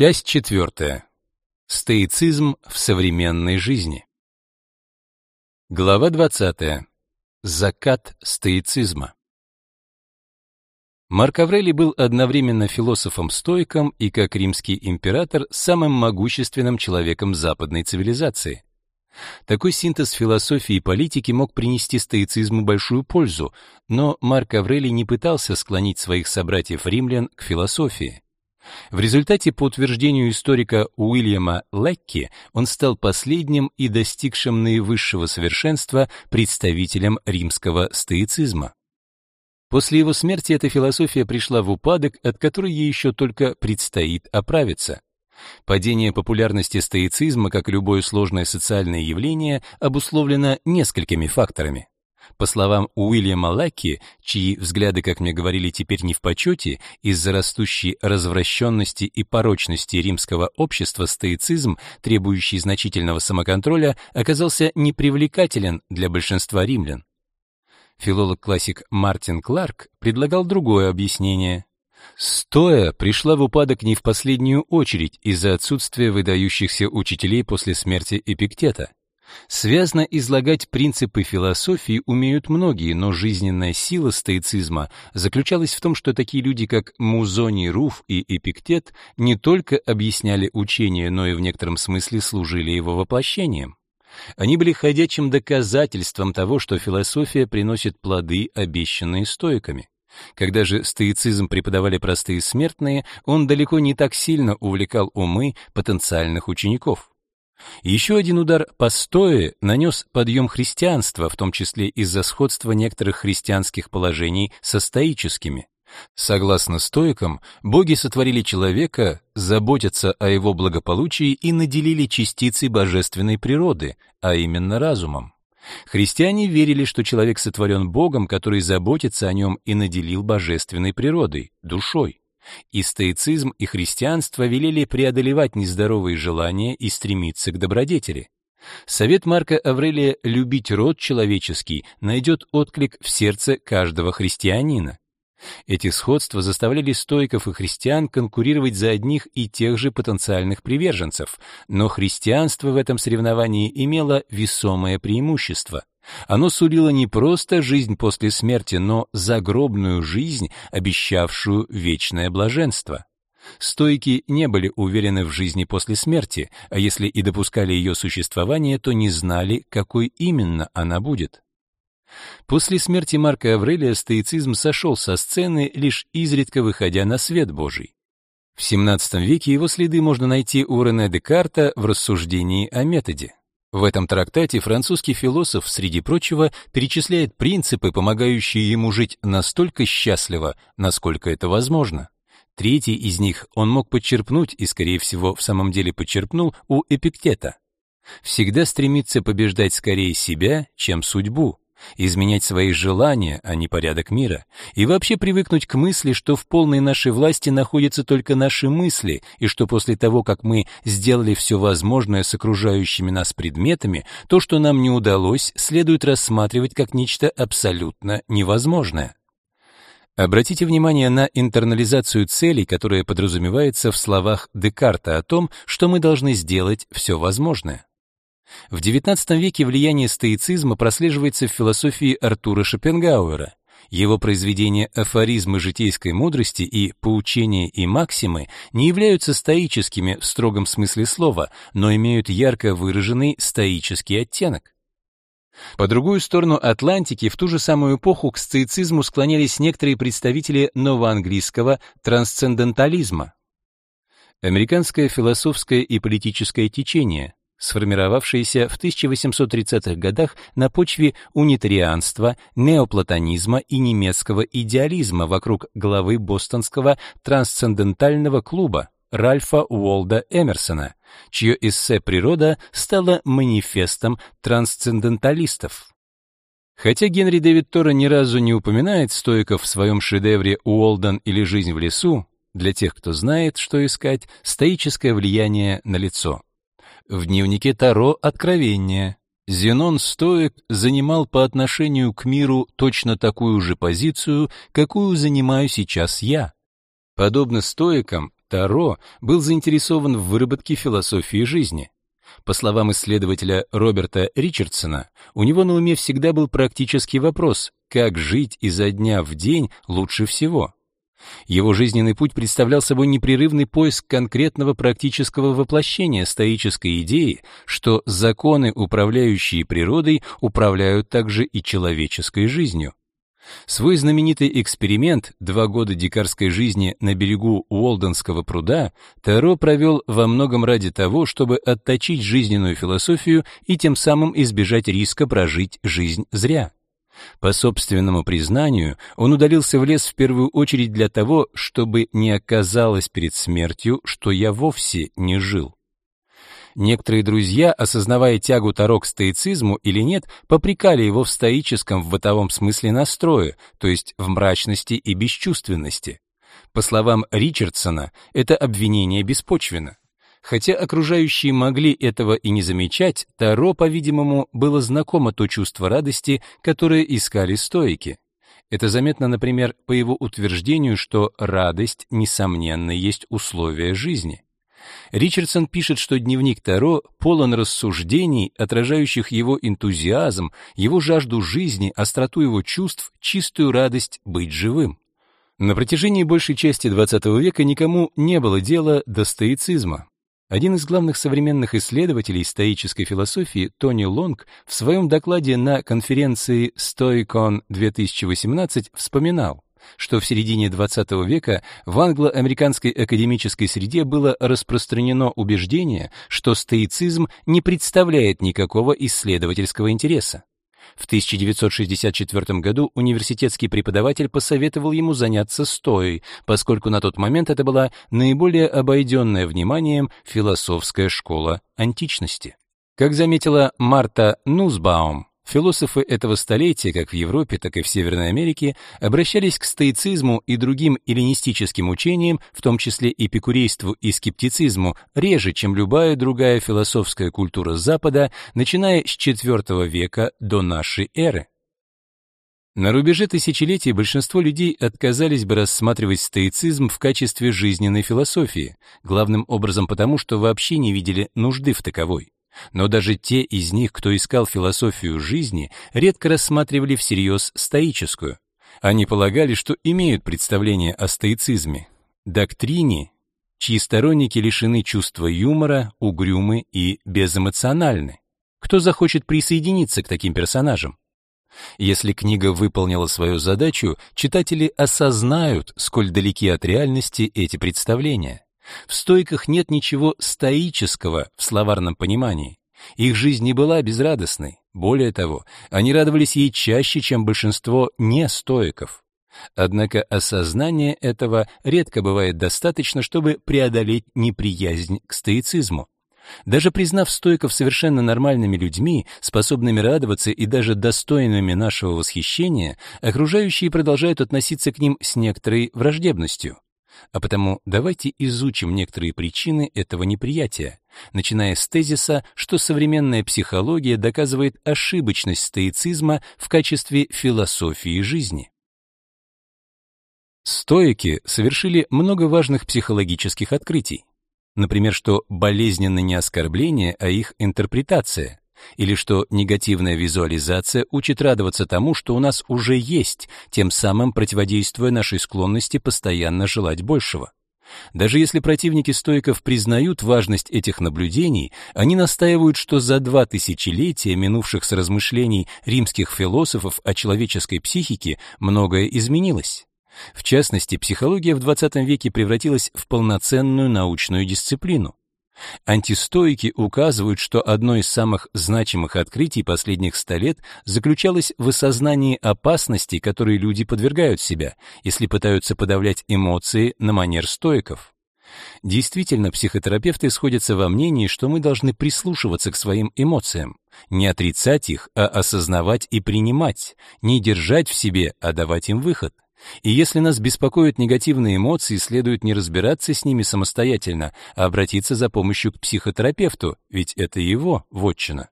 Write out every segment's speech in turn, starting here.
Часть четвертая. Стоицизм в современной жизни. Глава 20. Закат стоицизма. Марк Аврелий был одновременно философом-стоиком и, как римский император, самым могущественным человеком западной цивилизации. Такой синтез философии и политики мог принести стоицизму большую пользу, но Марк Аврелий не пытался склонить своих собратьев-римлян к философии. В результате, по утверждению историка Уильяма Лекки, он стал последним и достигшим наивысшего совершенства представителем римского стоицизма. После его смерти эта философия пришла в упадок, от которой ей еще только предстоит оправиться. Падение популярности стоицизма, как любое сложное социальное явление, обусловлено несколькими факторами. По словам Уильяма Лаки, чьи взгляды, как мне говорили, теперь не в почете, из-за растущей развращенности и порочности римского общества стоицизм, требующий значительного самоконтроля, оказался непривлекателен для большинства римлян. Филолог-классик Мартин Кларк предлагал другое объяснение. Стоя пришла в упадок не в последнюю очередь из-за отсутствия выдающихся учителей после смерти Эпиктета. Связно излагать принципы философии умеют многие, но жизненная сила стоицизма заключалась в том, что такие люди, как Музоний Руф и Эпиктет, не только объясняли учение, но и в некотором смысле служили его воплощением. Они были ходячим доказательством того, что философия приносит плоды, обещанные стоиками. Когда же стоицизм преподавали простые смертные, он далеко не так сильно увлекал умы потенциальных учеников. Еще один удар по стое нанес подъем христианства, в том числе из-за сходства некоторых христианских положений со стоическими. Согласно стоикам, боги сотворили человека, заботятся о его благополучии и наделили частицей божественной природы, а именно разумом. Христиане верили, что человек сотворен Богом, который заботится о нем и наделил божественной природой, душой. И стоицизм, и христианство велели преодолевать нездоровые желания и стремиться к добродетели. Совет Марка Аврелия «любить род человеческий» найдет отклик в сердце каждого христианина. Эти сходства заставляли стоиков и христиан конкурировать за одних и тех же потенциальных приверженцев, но христианство в этом соревновании имело весомое преимущество. Оно сулило не просто жизнь после смерти, но загробную жизнь, обещавшую вечное блаженство. Стойки не были уверены в жизни после смерти, а если и допускали ее существование, то не знали, какой именно она будет. После смерти Марка Аврелия стоицизм сошел со сцены, лишь изредка выходя на свет Божий. В XVII веке его следы можно найти у Рене Декарта в рассуждении о методе. В этом трактате французский философ, среди прочего, перечисляет принципы, помогающие ему жить настолько счастливо, насколько это возможно. Третий из них он мог подчерпнуть и, скорее всего, в самом деле подчерпнул у Эпиктета. Всегда стремиться побеждать скорее себя, чем судьбу, изменять свои желания, а не порядок мира, и вообще привыкнуть к мысли, что в полной нашей власти находятся только наши мысли, и что после того, как мы сделали все возможное с окружающими нас предметами, то, что нам не удалось, следует рассматривать как нечто абсолютно невозможное. Обратите внимание на интернализацию целей, которая подразумевается в словах Декарта о том, что мы должны сделать все возможное. В XIX веке влияние стоицизма прослеживается в философии Артура Шопенгауэра. Его произведения «Афоризмы житейской мудрости» и «Поучения и максимы» не являются стоическими в строгом смысле слова, но имеют ярко выраженный стоический оттенок. По другую сторону Атлантики в ту же самую эпоху к стоицизму склонялись некоторые представители новоанглийского трансцендентализма. Американское философское и политическое течение, сформировавшиеся в 1830-х годах на почве унитарианства, неоплатонизма и немецкого идеализма вокруг главы бостонского трансцендентального клуба Ральфа Уолда Эмерсона, чье эссе «Природа» стало манифестом трансценденталистов. Хотя Генри Дэвид Тора ни разу не упоминает стоиков в своем шедевре «Уолден или жизнь в лесу», для тех, кто знает, что искать, стоическое влияние на лицо. В дневнике Таро откровение. Зенон Стоик занимал по отношению к миру точно такую же позицию, какую занимаю сейчас я. Подобно стоикам, Таро был заинтересован в выработке философии жизни. По словам исследователя Роберта Ричардсона, у него на уме всегда был практический вопрос, как жить изо дня в день лучше всего. Его жизненный путь представлял собой непрерывный поиск конкретного практического воплощения стоической идеи, что законы, управляющие природой, управляют также и человеческой жизнью. Свой знаменитый эксперимент «Два года дикарской жизни на берегу Уолденского пруда» Таро провел во многом ради того, чтобы отточить жизненную философию и тем самым избежать риска прожить жизнь зря. По собственному признанию, он удалился в лес в первую очередь для того, чтобы не оказалось перед смертью, что я вовсе не жил. Некоторые друзья, осознавая тягу Таро к стоицизму или нет, попрекали его в стоическом в бытовом смысле настрое, то есть в мрачности и бесчувственности. По словам Ричардсона, это обвинение беспочвенно. Хотя окружающие могли этого и не замечать, Таро, по-видимому, было знакомо то чувство радости, которое искали стоики. Это заметно, например, по его утверждению, что радость, несомненно, есть условие жизни. Ричардсон пишет, что дневник Таро полон рассуждений, отражающих его энтузиазм, его жажду жизни, остроту его чувств, чистую радость быть живым. На протяжении большей части XX века никому не было дела до стоицизма. Один из главных современных исследователей стоической философии, Тони Лонг, в своем докладе на конференции Stoicon 2018 вспоминал, что в середине XX века в англо-американской академической среде было распространено убеждение, что стоицизм не представляет никакого исследовательского интереса. В 1964 году университетский преподаватель посоветовал ему заняться стоей, поскольку на тот момент это была наиболее обойденная вниманием философская школа античности. Как заметила Марта Нусбаум, Философы этого столетия, как в Европе, так и в Северной Америке, обращались к стоицизму и другим эллинистическим учениям, в том числе эпикурейству и скептицизму, реже, чем любая другая философская культура Запада, начиная с IV века до нашей эры. На рубеже тысячелетий большинство людей отказались бы рассматривать стоицизм в качестве жизненной философии, главным образом потому, что вообще не видели нужды в таковой. Но даже те из них, кто искал философию жизни, редко рассматривали всерьез стоическую. Они полагали, что имеют представление о стоицизме, доктрине, чьи сторонники лишены чувства юмора, угрюмы и безэмоциональны. Кто захочет присоединиться к таким персонажам? Если книга выполнила свою задачу, читатели осознают, сколь далеки от реальности эти представления. В стойках нет ничего стоического в словарном понимании. Их жизнь не была безрадостной. Более того, они радовались ей чаще, чем большинство нестоиков. Однако осознание этого редко бывает достаточно, чтобы преодолеть неприязнь к стоицизму. Даже признав стойков совершенно нормальными людьми, способными радоваться и даже достойными нашего восхищения, окружающие продолжают относиться к ним с некоторой враждебностью. А потому давайте изучим некоторые причины этого неприятия, начиная с тезиса, что современная психология доказывает ошибочность стоицизма в качестве философии жизни. Стоики совершили много важных психологических открытий. Например, что болезненно не оскорбление, а их интерпретация или что негативная визуализация учит радоваться тому, что у нас уже есть, тем самым противодействуя нашей склонности постоянно желать большего. Даже если противники стоиков признают важность этих наблюдений, они настаивают, что за два тысячелетия, минувших с размышлений римских философов о человеческой психике, многое изменилось. В частности, психология в XX веке превратилась в полноценную научную дисциплину. Антистойки указывают, что одно из самых значимых открытий последних ста лет заключалось в осознании опасностей, которые люди подвергают себя, если пытаются подавлять эмоции на манер стоиков. Действительно, психотерапевты сходятся во мнении, что мы должны прислушиваться к своим эмоциям, не отрицать их, а осознавать и принимать, не держать в себе, а давать им выход. И если нас беспокоят негативные эмоции, следует не разбираться с ними самостоятельно, а обратиться за помощью к психотерапевту, ведь это его вотчина.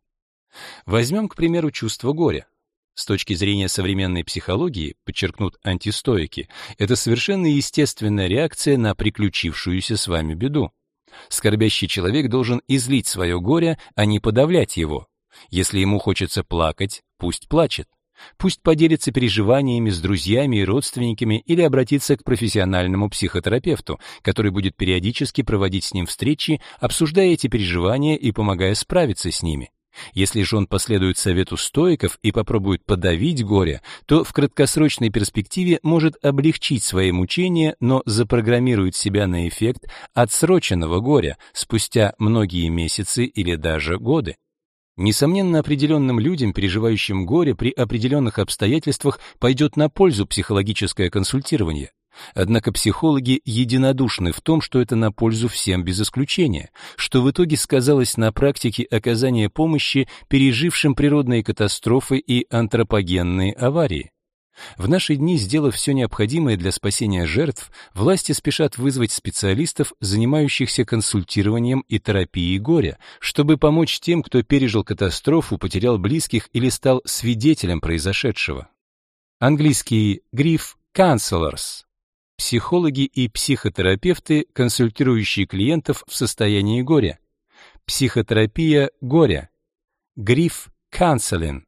Возьмем, к примеру, чувство горя. С точки зрения современной психологии, подчеркнут антистоики, это совершенно естественная реакция на приключившуюся с вами беду. Скорбящий человек должен излить свое горе, а не подавлять его. Если ему хочется плакать, пусть плачет. Пусть поделится переживаниями с друзьями и родственниками или обратится к профессиональному психотерапевту, который будет периодически проводить с ним встречи, обсуждая эти переживания и помогая справиться с ними. Если же он последует совету стоиков и попробует подавить горе, то в краткосрочной перспективе может облегчить свои мучения, но запрограммирует себя на эффект отсроченного горя спустя многие месяцы или даже годы. Несомненно, определенным людям, переживающим горе при определенных обстоятельствах, пойдет на пользу психологическое консультирование. Однако психологи единодушны в том, что это на пользу всем без исключения, что в итоге сказалось на практике оказания помощи пережившим природные катастрофы и антропогенные аварии. В наши дни, сделав все необходимое для спасения жертв, власти спешат вызвать специалистов, занимающихся консультированием и терапией горя, чтобы помочь тем, кто пережил катастрофу, потерял близких или стал свидетелем произошедшего. Английский гриф counselors психологи и психотерапевты, консультирующие клиентов в состоянии горя. Психотерапия горя. Гриф counseling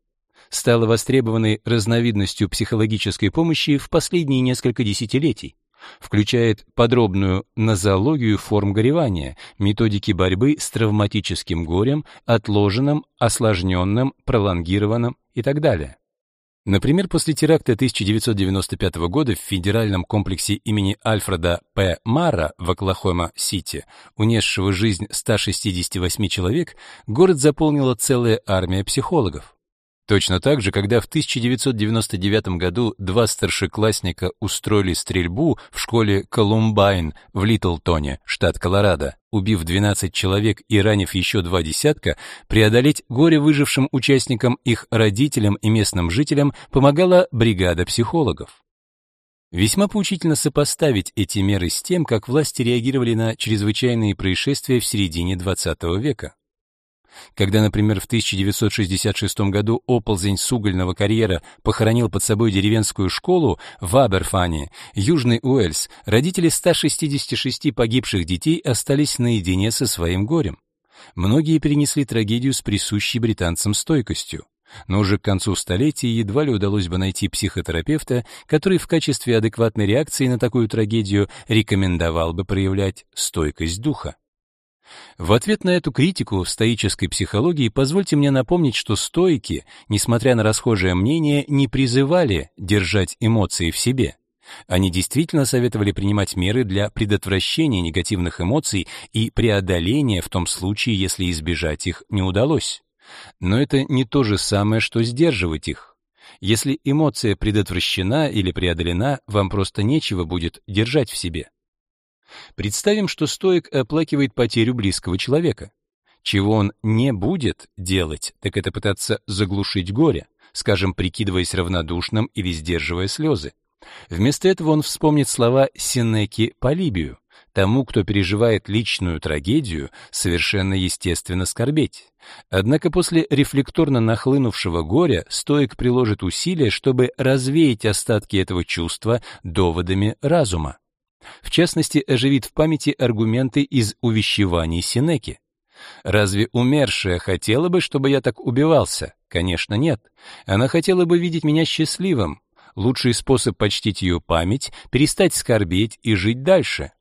стала востребованной разновидностью психологической помощи в последние несколько десятилетий. Включает подробную нозологию форм горевания, методики борьбы с травматическим горем, отложенным, осложненным, пролонгированным и так далее. Например, после теракта 1995 года в федеральном комплексе имени Альфреда П. Мара в Оклахома-Сити, унесшего жизнь 168 человек, город заполнила целая армия психологов. Точно так же, когда в 1999 году два старшеклассника устроили стрельбу в школе Колумбайн в Литлтоне, штат Колорадо, убив 12 человек и ранив еще два десятка, преодолеть горе выжившим участникам, их родителям и местным жителям помогала бригада психологов. Весьма поучительно сопоставить эти меры с тем, как власти реагировали на чрезвычайные происшествия в середине XX века. Когда, например, в 1966 году оползень с угольного карьера похоронил под собой деревенскую школу в Аберфане, Южный Уэльс, родители 166 погибших детей остались наедине со своим горем. Многие перенесли трагедию с присущей британцам стойкостью. Но уже к концу столетия едва ли удалось бы найти психотерапевта, который в качестве адекватной реакции на такую трагедию рекомендовал бы проявлять стойкость духа. В ответ на эту критику стоической психологии позвольте мне напомнить, что стоики, несмотря на расхожее мнение, не призывали держать эмоции в себе. Они действительно советовали принимать меры для предотвращения негативных эмоций и преодоления в том случае, если избежать их не удалось. Но это не то же самое, что сдерживать их. Если эмоция предотвращена или преодолена, вам просто нечего будет держать в себе. Представим, что стоик оплакивает потерю близкого человека. Чего он не будет делать, так это пытаться заглушить горе, скажем, прикидываясь равнодушным или сдерживая слезы. Вместо этого он вспомнит слова Синеки Полибию. Тому, кто переживает личную трагедию, совершенно естественно скорбеть. Однако после рефлекторно нахлынувшего горя стоик приложит усилия, чтобы развеять остатки этого чувства доводами разума. В частности, оживит в памяти аргументы из увещеваний Синеки. Разве умершая хотела бы, чтобы я так убивался? Конечно, нет. Она хотела бы видеть меня счастливым. Лучший способ почтить ее память — перестать скорбеть и жить дальше.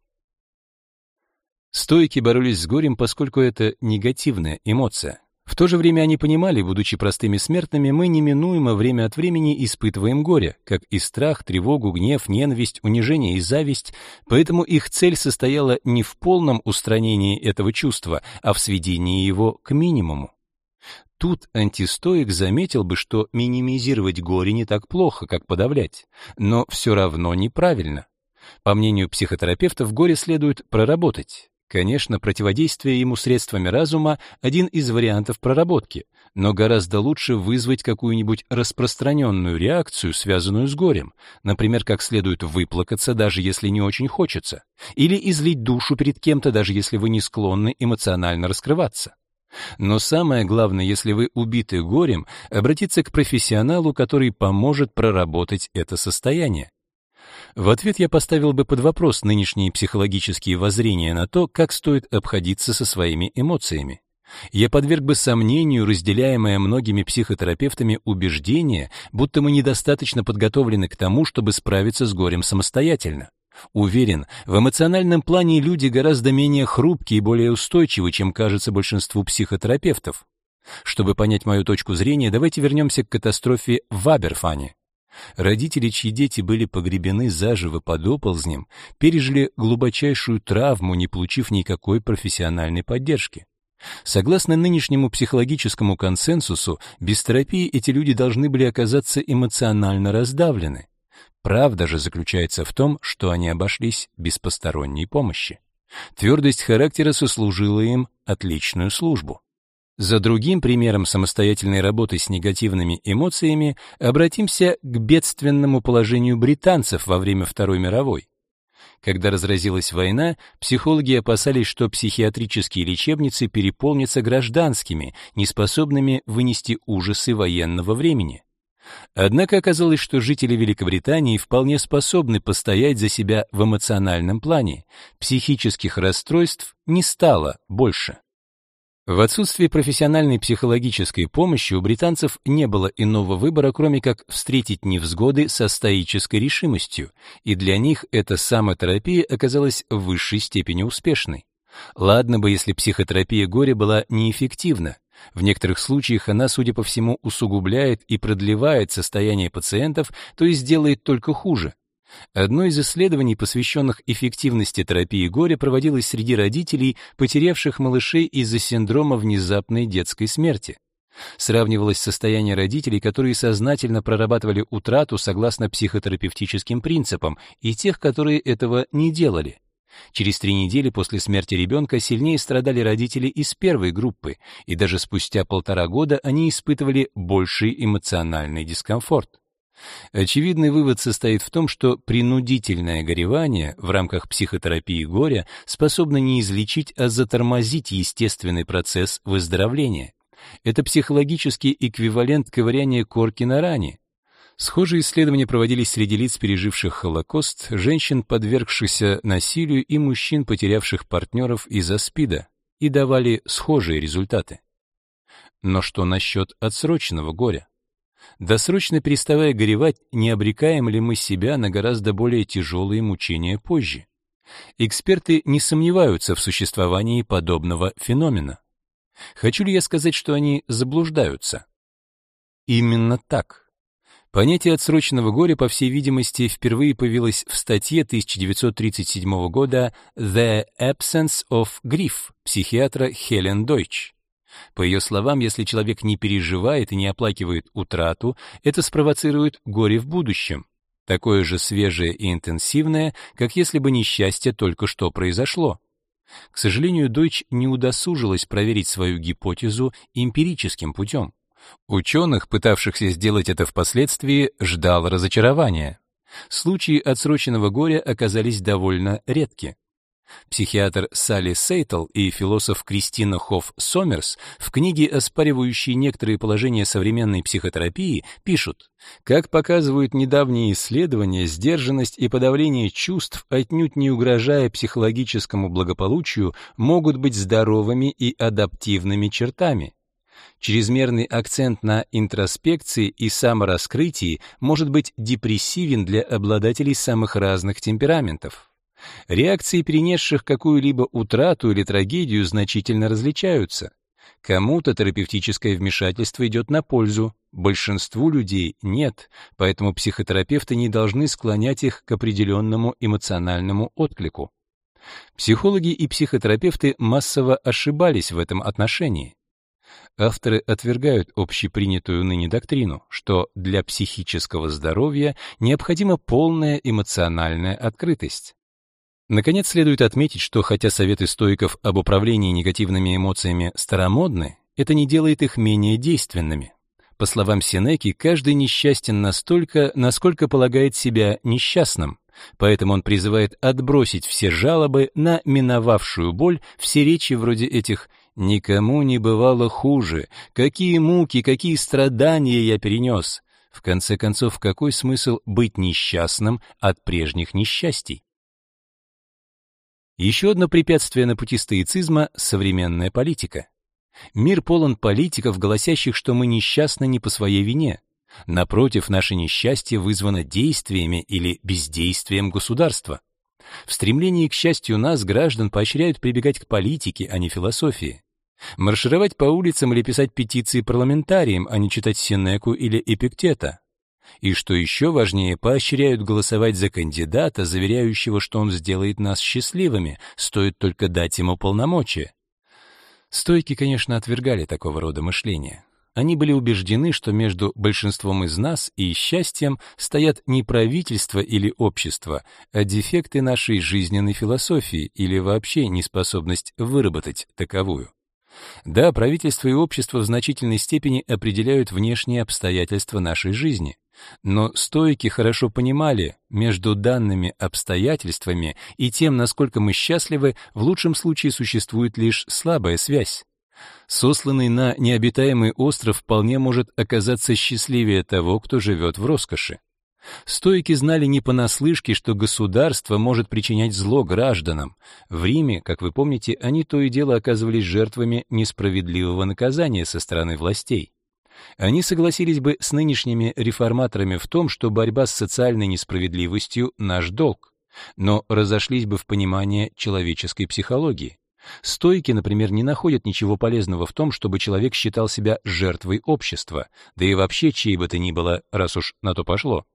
Стойки боролись с горем, поскольку это негативная эмоция. В то же время они понимали, будучи простыми смертными, мы неминуемо время от времени испытываем горе, как и страх, тревогу, гнев, ненависть, унижение и зависть, поэтому их цель состояла не в полном устранении этого чувства, а в сведении его к минимуму. Тут антистоик заметил бы, что минимизировать горе не так плохо, как подавлять, но все равно неправильно. По мнению психотерапевтов, горе следует проработать. Конечно, противодействие ему средствами разума — один из вариантов проработки, но гораздо лучше вызвать какую-нибудь распространенную реакцию, связанную с горем, например, как следует выплакаться, даже если не очень хочется, или излить душу перед кем-то, даже если вы не склонны эмоционально раскрываться. Но самое главное, если вы убиты горем, обратиться к профессионалу, который поможет проработать это состояние. В ответ я поставил бы под вопрос нынешние психологические воззрения на то, как стоит обходиться со своими эмоциями. Я подверг бы сомнению разделяемое многими психотерапевтами убеждение, будто мы недостаточно подготовлены к тому, чтобы справиться с горем самостоятельно. Уверен, в эмоциональном плане люди гораздо менее хрупкие и более устойчивы, чем кажется большинству психотерапевтов. Чтобы понять мою точку зрения, давайте вернемся к катастрофе в Аберфане. Родители, чьи дети были погребены заживо под оползнем, пережили глубочайшую травму, не получив никакой профессиональной поддержки. Согласно нынешнему психологическому консенсусу, без терапии эти люди должны были оказаться эмоционально раздавлены. Правда же заключается в том, что они обошлись без посторонней помощи. Твердость характера сослужила им отличную службу. За другим примером самостоятельной работы с негативными эмоциями обратимся к бедственному положению британцев во время Второй мировой. Когда разразилась война, психологи опасались, что психиатрические лечебницы переполнятся гражданскими, неспособными вынести ужасы военного времени. Однако оказалось, что жители Великобритании вполне способны постоять за себя в эмоциональном плане. Психических расстройств не стало больше. В отсутствие профессиональной психологической помощи у британцев не было иного выбора, кроме как встретить невзгоды со стоической решимостью, и для них эта самотерапия оказалась в высшей степени успешной. Ладно бы, если психотерапия горя была неэффективна, в некоторых случаях она, судя по всему, усугубляет и продлевает состояние пациентов, то есть делает только хуже. Одно из исследований, посвященных эффективности терапии горя, проводилось среди родителей, потерявших малышей из-за синдрома внезапной детской смерти. Сравнивалось состояние родителей, которые сознательно прорабатывали утрату согласно психотерапевтическим принципам, и тех, которые этого не делали. Через три недели после смерти ребенка сильнее страдали родители из первой группы, и даже спустя полтора года они испытывали больший эмоциональный дискомфорт. Очевидный вывод состоит в том, что принудительное горевание в рамках психотерапии горя способно не излечить, а затормозить естественный процесс выздоровления. Это психологический эквивалент ковыряния корки на ране. Схожие исследования проводились среди лиц, переживших Холокост, женщин, подвергшихся насилию и мужчин, потерявших партнеров из-за СПИДа, и давали схожие результаты. Но что насчет отсроченного горя? Досрочно переставая горевать, не обрекаем ли мы себя на гораздо более тяжелые мучения позже? Эксперты не сомневаются в существовании подобного феномена. Хочу ли я сказать, что они заблуждаются? Именно так. Понятие отсроченного горя, по всей видимости, впервые появилось в статье 1937 года «The Absence of Grief» психиатра Хелен Дойч. По ее словам, если человек не переживает и не оплакивает утрату, это спровоцирует горе в будущем, такое же свежее и интенсивное, как если бы несчастье только что произошло. К сожалению, Дойч не удосужилась проверить свою гипотезу эмпирическим путем. Ученых, пытавшихся сделать это впоследствии, ждал разочарования. Случаи отсроченного горя оказались довольно редки. Психиатр Салли Сейтл и философ Кристина Хофф Сомерс в книге, оспаривающей некоторые положения современной психотерапии, пишут, как показывают недавние исследования, сдержанность и подавление чувств, отнюдь не угрожая психологическому благополучию, могут быть здоровыми и адаптивными чертами. Чрезмерный акцент на интроспекции и самораскрытии может быть депрессивен для обладателей самых разных темпераментов. Реакции перенесших какую-либо утрату или трагедию значительно различаются. Кому-то терапевтическое вмешательство идет на пользу, большинству людей нет, поэтому психотерапевты не должны склонять их к определенному эмоциональному отклику. Психологи и психотерапевты массово ошибались в этом отношении. Авторы отвергают общепринятую ныне доктрину, что для психического здоровья необходима полная эмоциональная открытость. Наконец, следует отметить, что хотя советы стоиков об управлении негативными эмоциями старомодны, это не делает их менее действенными. По словам Сенеки, каждый несчастен настолько, насколько полагает себя несчастным, поэтому он призывает отбросить все жалобы на миновавшую боль, все речи вроде этих Никому не бывало хуже. Какие муки, какие страдания я перенес. В конце концов, какой смысл быть несчастным от прежних несчастий? Еще одно препятствие на пути стоицизма — современная политика. Мир полон политиков, гласящих, что мы несчастны не по своей вине. Напротив, наше несчастье вызвано действиями или бездействием государства. В стремлении к счастью нас, граждан, поощряют прибегать к политике, а не философии. Маршировать по улицам или писать петиции парламентариям, а не читать Сенеку или Эпиктета. И что еще важнее, поощряют голосовать за кандидата, заверяющего, что он сделает нас счастливыми, стоит только дать ему полномочия. Стойки, конечно, отвергали такого рода мышление. Они были убеждены, что между большинством из нас и счастьем стоят не правительство или общество, а дефекты нашей жизненной философии или вообще неспособность выработать таковую. Да, правительство и общество в значительной степени определяют внешние обстоятельства нашей жизни. Но стоики хорошо понимали, между данными обстоятельствами и тем, насколько мы счастливы, в лучшем случае существует лишь слабая связь. Сосланный на необитаемый остров вполне может оказаться счастливее того, кто живет в роскоши. Стоики знали не понаслышке, что государство может причинять зло гражданам. В Риме, как вы помните, они то и дело оказывались жертвами несправедливого наказания со стороны властей. Они согласились бы с нынешними реформаторами в том, что борьба с социальной несправедливостью — наш долг, но разошлись бы в понимании человеческой психологии. Стойки, например, не находят ничего полезного в том, чтобы человек считал себя жертвой общества, да и вообще чьей бы то ни было, раз уж на то пошло.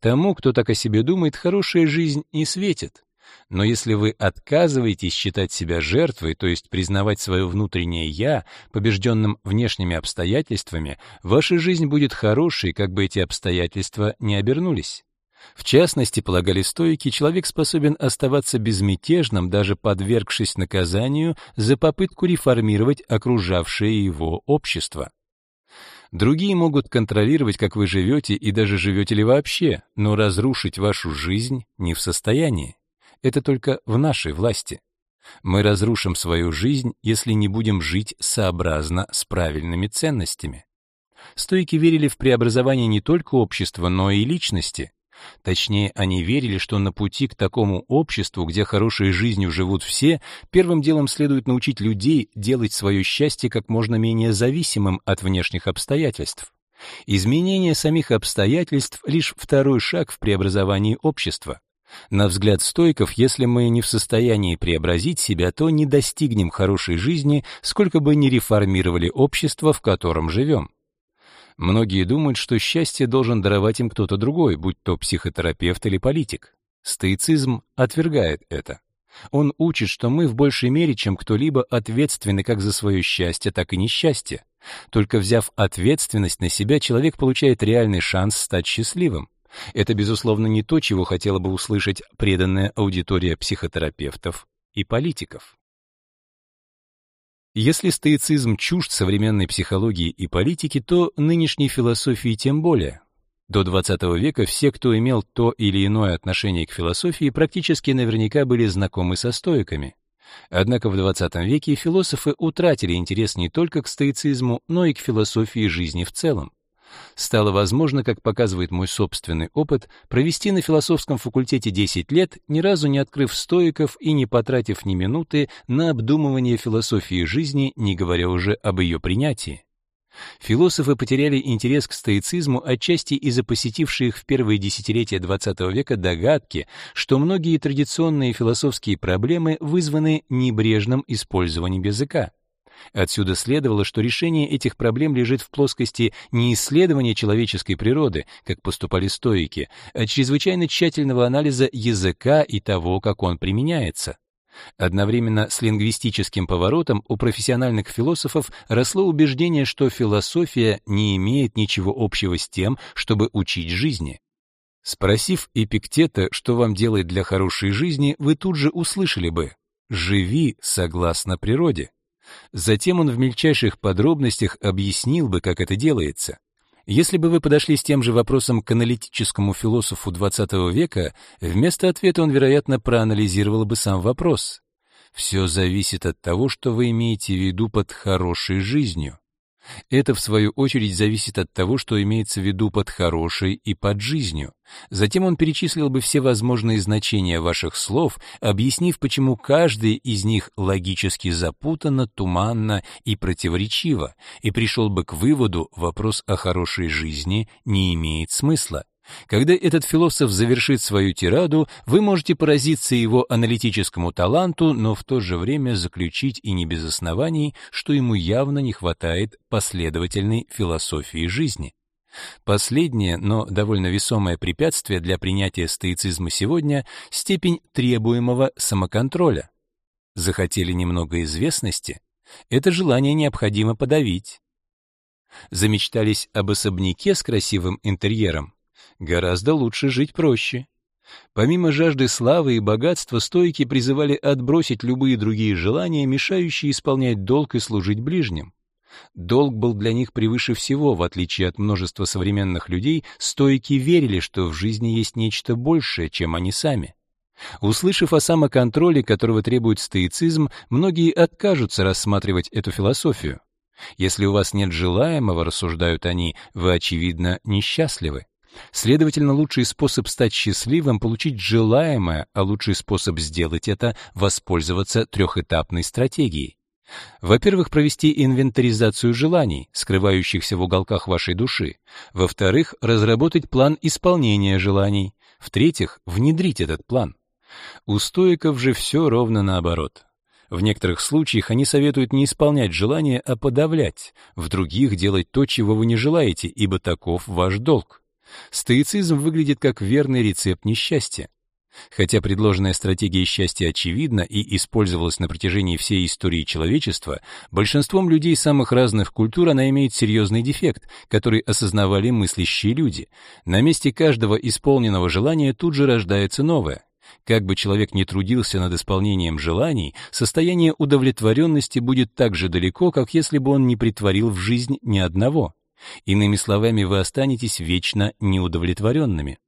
Тому, кто так о себе думает, хорошая жизнь не светит. Но если вы отказываетесь считать себя жертвой, то есть признавать свое внутреннее «я», побежденным внешними обстоятельствами, ваша жизнь будет хорошей, как бы эти обстоятельства не обернулись. В частности, полагали стойки, человек способен оставаться безмятежным, даже подвергшись наказанию за попытку реформировать окружавшее его общество. Другие могут контролировать, как вы живете и даже живете ли вообще, но разрушить вашу жизнь не в состоянии. Это только в нашей власти. Мы разрушим свою жизнь, если не будем жить сообразно с правильными ценностями. Стойки верили в преобразование не только общества, но и личности. Точнее, они верили, что на пути к такому обществу, где хорошей жизнью живут все, первым делом следует научить людей делать свое счастье как можно менее зависимым от внешних обстоятельств. Изменение самих обстоятельств — лишь второй шаг в преобразовании общества. На взгляд стойков, если мы не в состоянии преобразить себя, то не достигнем хорошей жизни, сколько бы ни реформировали общество, в котором живем. Многие думают, что счастье должен даровать им кто-то другой, будь то психотерапевт или политик. Стоицизм отвергает это. Он учит, что мы в большей мере, чем кто-либо, ответственны как за свое счастье, так и несчастье. Только взяв ответственность на себя, человек получает реальный шанс стать счастливым. Это, безусловно, не то, чего хотела бы услышать преданная аудитория психотерапевтов и политиков. Если стоицизм чужд современной психологии и политики, то нынешней философии тем более. До XX века все, кто имел то или иное отношение к философии, практически наверняка были знакомы со стоиками. Однако в XX веке философы утратили интерес не только к стоицизму, но и к философии жизни в целом стало возможно, как показывает мой собственный опыт, провести на философском факультете 10 лет, ни разу не открыв стоиков и не потратив ни минуты на обдумывание философии жизни, не говоря уже об ее принятии. Философы потеряли интерес к стоицизму отчасти из-за посетившей их в первые десятилетия XX века догадки, что многие традиционные философские проблемы вызваны небрежным использованием языка. Отсюда следовало, что решение этих проблем лежит в плоскости не исследования человеческой природы, как поступали стоики, а чрезвычайно тщательного анализа языка и того, как он применяется. Одновременно с лингвистическим поворотом у профессиональных философов росло убеждение, что философия не имеет ничего общего с тем, чтобы учить жизни. Спросив Эпиктета, что вам делает для хорошей жизни, вы тут же услышали бы «живи согласно природе». Затем он в мельчайших подробностях объяснил бы, как это делается. Если бы вы подошли с тем же вопросом к аналитическому философу XX века, вместо ответа он, вероятно, проанализировал бы сам вопрос. Все зависит от того, что вы имеете в виду под хорошей жизнью. Это, в свою очередь, зависит от того, что имеется в виду под хорошей и под жизнью. Затем он перечислил бы все возможные значения ваших слов, объяснив, почему каждый из них логически запутанно, туманно и противоречиво, и пришел бы к выводу, вопрос о хорошей жизни не имеет смысла. Когда этот философ завершит свою тираду, вы можете поразиться его аналитическому таланту, но в то же время заключить и не без оснований, что ему явно не хватает последовательной философии жизни. Последнее, но довольно весомое препятствие для принятия стоицизма сегодня — степень требуемого самоконтроля. Захотели немного известности? Это желание необходимо подавить. Замечтались об особняке с красивым интерьером? Гораздо лучше жить проще. Помимо жажды славы и богатства, стойки призывали отбросить любые другие желания, мешающие исполнять долг и служить ближним. Долг был для них превыше всего, в отличие от множества современных людей, стойки верили, что в жизни есть нечто большее, чем они сами. Услышав о самоконтроле, которого требует стоицизм, многие откажутся рассматривать эту философию. Если у вас нет желаемого, рассуждают они, вы, очевидно, несчастливы. Следовательно, лучший способ стать счастливым — получить желаемое, а лучший способ сделать это — воспользоваться трехэтапной стратегией. Во-первых, провести инвентаризацию желаний, скрывающихся в уголках вашей души. Во-вторых, разработать план исполнения желаний. В-третьих, внедрить этот план. У стоиков же все ровно наоборот. В некоторых случаях они советуют не исполнять желания, а подавлять, в других делать то, чего вы не желаете, ибо таков ваш долг. Стоицизм выглядит как верный рецепт несчастья. Хотя предложенная стратегия счастья очевидна и использовалась на протяжении всей истории человечества, большинством людей самых разных культур она имеет серьезный дефект, который осознавали мыслящие люди. На месте каждого исполненного желания тут же рождается новое. Как бы человек ни трудился над исполнением желаний, состояние удовлетворенности будет так же далеко, как если бы он не притворил в жизнь ни одного. Иными словами, вы останетесь вечно неудовлетворенными.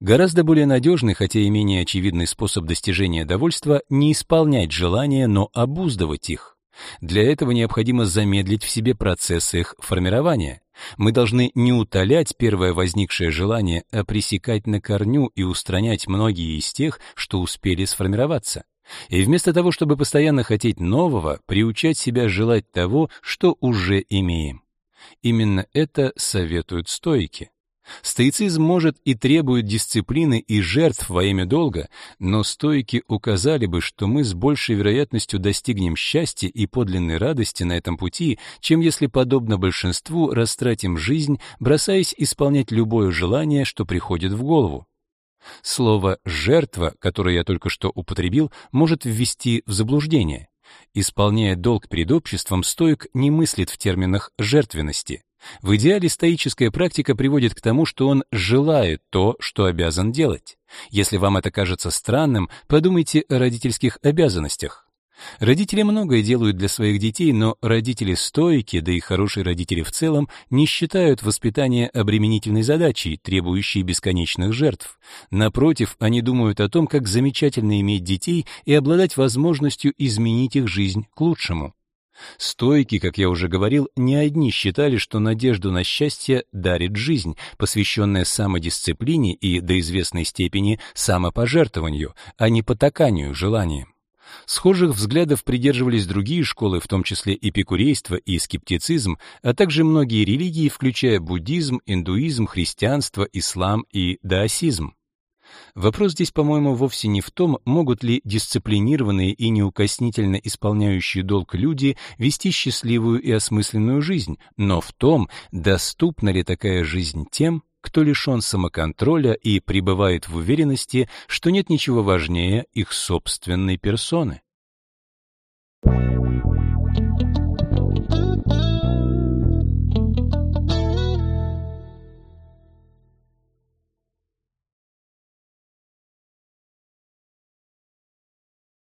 Гораздо более надежный, хотя и менее очевидный способ достижения довольства — не исполнять желания, но обуздывать их. Для этого необходимо замедлить в себе процесс их формирования. Мы должны не утолять первое возникшее желание, а пресекать на корню и устранять многие из тех, что успели сформироваться. И вместо того, чтобы постоянно хотеть нового, приучать себя желать того, что уже имеем. Именно это советуют стойки. Стоицизм может и требует дисциплины и жертв во имя долга, но стойки указали бы, что мы с большей вероятностью достигнем счастья и подлинной радости на этом пути, чем если, подобно большинству, растратим жизнь, бросаясь исполнять любое желание, что приходит в голову. Слово «жертва», которое я только что употребил, может ввести в заблуждение. Исполняя долг перед обществом, стоик не мыслит в терминах жертвенности. В идеале стоическая практика приводит к тому, что он желает то, что обязан делать. Если вам это кажется странным, подумайте о родительских обязанностях. Родители многое делают для своих детей, но родители стойки, да и хорошие родители в целом, не считают воспитание обременительной задачей, требующей бесконечных жертв. Напротив, они думают о том, как замечательно иметь детей и обладать возможностью изменить их жизнь к лучшему. Стойки, как я уже говорил, не одни считали, что надежду на счастье дарит жизнь, посвященная самодисциплине и до известной степени самопожертвованию, а не потаканию желаниям. Схожих взглядов придерживались другие школы, в том числе эпикурейство и скептицизм, а также многие религии, включая буддизм, индуизм, христианство, ислам и даосизм. Вопрос здесь, по-моему, вовсе не в том, могут ли дисциплинированные и неукоснительно исполняющие долг люди вести счастливую и осмысленную жизнь, но в том, доступна ли такая жизнь тем, кто лишен самоконтроля и пребывает в уверенности, что нет ничего важнее их собственной персоны.